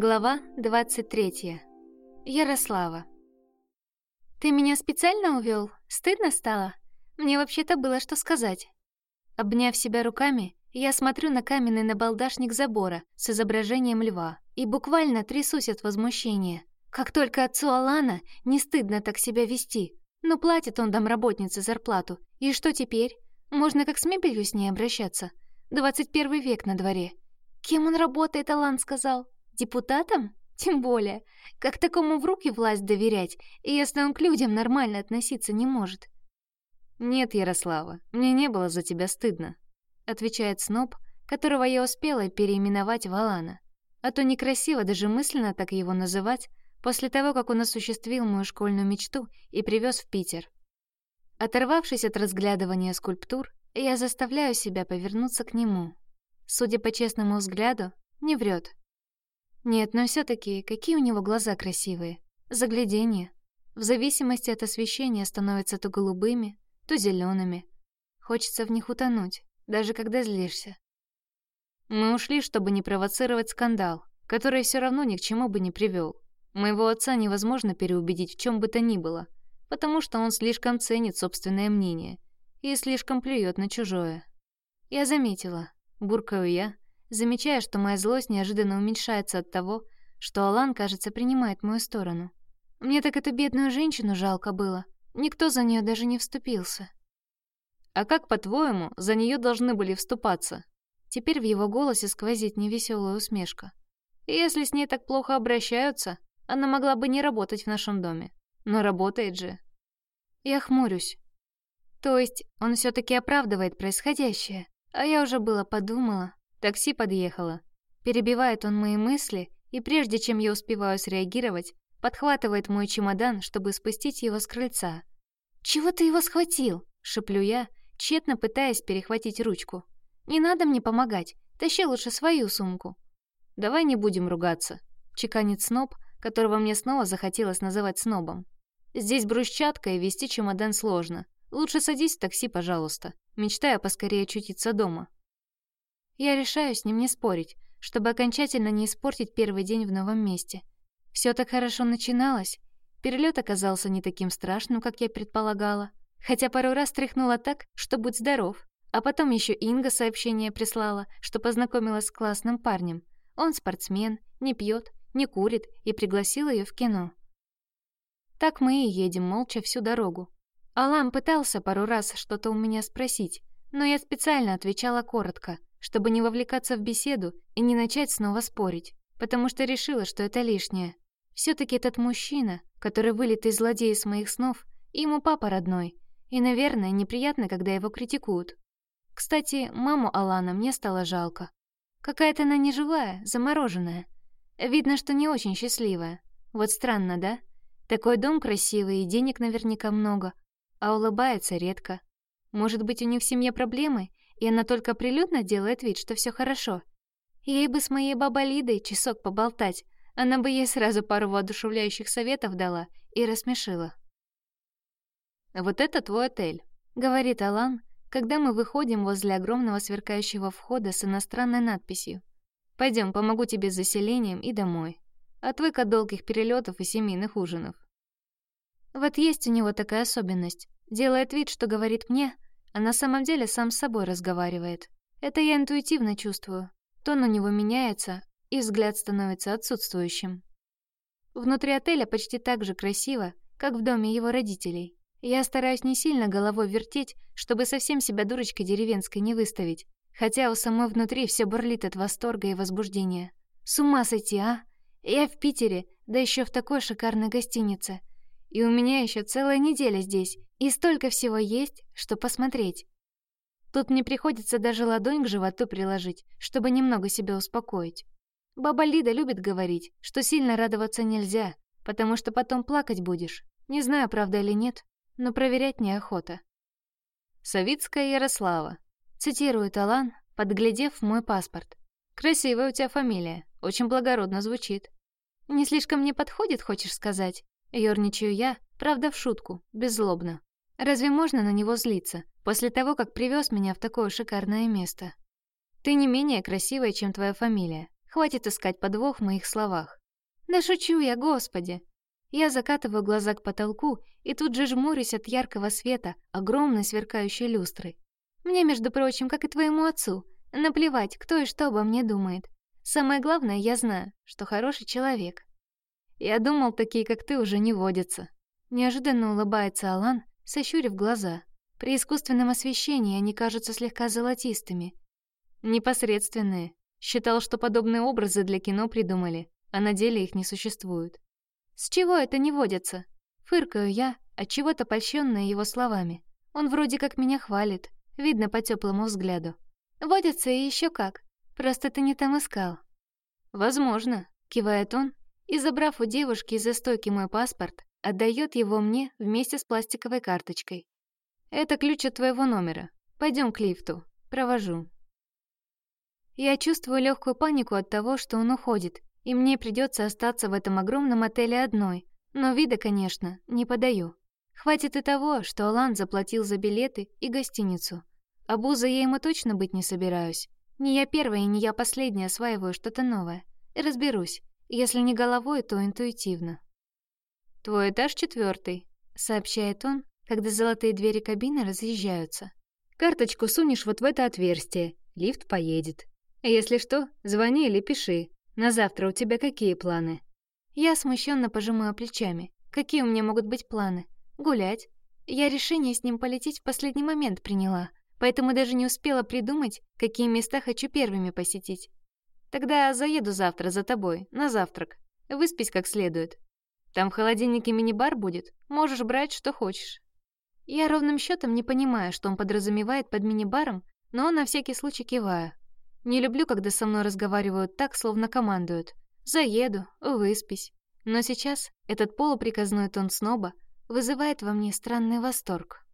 Глава 23. Ярослава. «Ты меня специально увел? Стыдно стало? Мне вообще-то было что сказать». Обняв себя руками, я смотрю на каменный набалдашник забора с изображением льва и буквально трясусь от возмущения. Как только отцу Алана не стыдно так себя вести. Ну, платит он домработнице зарплату. И что теперь? Можно как с мебелью с ней обращаться. 21 век на дворе. Кем он работает, Алан сказал? Депутатом? Тем более. Как такому в руки власть доверять, если он к людям нормально относиться не может? «Нет, Ярослава, мне не было за тебя стыдно», — отвечает Сноб, которого я успела переименовать в Алана. А то некрасиво даже мысленно так его называть после того, как он осуществил мою школьную мечту и привез в Питер. Оторвавшись от разглядывания скульптур, я заставляю себя повернуться к нему. Судя по честному взгляду, не врет. Нет, но все таки какие у него глаза красивые. Загляденье. В зависимости от освещения становятся то голубыми, то зелеными. Хочется в них утонуть, даже когда злишься. Мы ушли, чтобы не провоцировать скандал, который все равно ни к чему бы не привел. Моего отца невозможно переубедить в чем бы то ни было, потому что он слишком ценит собственное мнение и слишком плюет на чужое. Я заметила, буркаю я, замечая, что моя злость неожиданно уменьшается от того, что Алан, кажется, принимает мою сторону. Мне так эту бедную женщину жалко было. Никто за нее даже не вступился. А как, по-твоему, за нее должны были вступаться? Теперь в его голосе сквозит невеселая усмешка. если с ней так плохо обращаются, она могла бы не работать в нашем доме. Но работает же. Я хмурюсь. То есть он все таки оправдывает происходящее, а я уже было подумала, Такси подъехало. Перебивает он мои мысли, и прежде чем я успеваю среагировать, подхватывает мой чемодан, чтобы спустить его с крыльца. «Чего ты его схватил?» — шеплю я, тщетно пытаясь перехватить ручку. «Не надо мне помогать, тащи лучше свою сумку». «Давай не будем ругаться», — чеканит сноб, которого мне снова захотелось называть снобом. «Здесь брусчатка, и вести чемодан сложно. Лучше садись в такси, пожалуйста, мечтая поскорее очутиться дома». Я решаю с ним не спорить, чтобы окончательно не испортить первый день в новом месте. Все так хорошо начиналось. Перелет оказался не таким страшным, как я предполагала. Хотя пару раз тряхнула так, что будь здоров. А потом еще Инга сообщение прислала, что познакомилась с классным парнем. Он спортсмен, не пьет, не курит и пригласил ее в кино. Так мы и едем молча всю дорогу. Алам пытался пару раз что-то у меня спросить, но я специально отвечала коротко, чтобы не вовлекаться в беседу и не начать снова спорить, потому что решила, что это лишнее. все таки этот мужчина, который злодей из моих снов, ему папа родной, и, наверное, неприятно, когда его критикуют. Кстати, маму Алана мне стало жалко. Какая-то она неживая, замороженная. Видно, что не очень счастливая. Вот странно, да? Такой дом красивый и денег наверняка много, а улыбается редко. Может быть, у них в семье проблемы, и она только прилюдно делает вид, что все хорошо. Ей бы с моей бабой Лидой часок поболтать, она бы ей сразу пару воодушевляющих советов дала и рассмешила. «Вот это твой отель», — говорит Алан, когда мы выходим возле огромного сверкающего входа с иностранной надписью. Пойдем, помогу тебе с заселением и домой. Отвык от долгих перелетов и семейных ужинов». Вот есть у него такая особенность. Делает вид, что говорит мне, а на самом деле сам с собой разговаривает. Это я интуитивно чувствую. Тон у него меняется, и взгляд становится отсутствующим. Внутри отеля почти так же красиво, как в доме его родителей. Я стараюсь не сильно головой вертеть, чтобы совсем себя дурочкой деревенской не выставить, хотя у самой внутри все бурлит от восторга и возбуждения. С ума сойти, а? Я в Питере, да еще в такой шикарной гостинице. И у меня еще целая неделя здесь, и столько всего есть, что посмотреть. Тут мне приходится даже ладонь к животу приложить, чтобы немного себя успокоить. Баба Лида любит говорить, что сильно радоваться нельзя, потому что потом плакать будешь. Не знаю, правда или нет, но проверять неохота. «Савицкая Ярослава», — цитирует Алан, подглядев мой паспорт. «Красивая у тебя фамилия, очень благородно звучит». «Не слишком мне подходит, хочешь сказать?» Ёрничаю я, правда в шутку, беззлобно. Разве можно на него злиться, после того, как привез меня в такое шикарное место? Ты не менее красивая, чем твоя фамилия. Хватит искать подвох в моих словах. Да шучу я, господи. Я закатываю глаза к потолку и тут же жмурюсь от яркого света огромной сверкающей люстры. Мне, между прочим, как и твоему отцу, наплевать, кто и что обо мне думает. Самое главное, я знаю, что хороший человек. Я думал, такие, как ты, уже не водятся. Неожиданно улыбается Алан, сощурив глаза. При искусственном освещении они кажутся слегка золотистыми. Непосредственные. Считал, что подобные образы для кино придумали, а на деле их не существует. С чего это не водится? Фыркаю я, от чего-то польщённая его словами. Он вроде как меня хвалит, видно по теплому взгляду. Водится и еще как. Просто ты не там искал. Возможно, кивает он и, забрав у девушки из-за стойки мой паспорт, отдает его мне вместе с пластиковой карточкой. Это ключ от твоего номера. Пойдем к лифту. Провожу. Я чувствую легкую панику от того, что он уходит, и мне придется остаться в этом огромном отеле одной. Но вида, конечно, не подаю. Хватит и того, что Алан заплатил за билеты и гостиницу. Абуза я ему точно быть не собираюсь. Не я первая и не я последняя осваиваю что-то новое. Разберусь. Если не головой, то интуитивно. «Твой этаж четвертый, сообщает он, когда золотые двери кабины разъезжаются. «Карточку сунешь вот в это отверстие, лифт поедет. Если что, звони или пиши, на завтра у тебя какие планы?» Я смущенно пожимаю плечами. Какие у меня могут быть планы? Гулять. Я решение с ним полететь в последний момент приняла, поэтому даже не успела придумать, какие места хочу первыми посетить. Тогда заеду завтра за тобой, на завтрак. Выспись как следует. Там в холодильнике мини-бар будет, можешь брать, что хочешь. Я ровным счетом не понимаю, что он подразумевает под мини-баром, но на всякий случай киваю. Не люблю, когда со мной разговаривают так, словно командуют. Заеду, выспись. Но сейчас этот полуприказной тон сноба вызывает во мне странный восторг.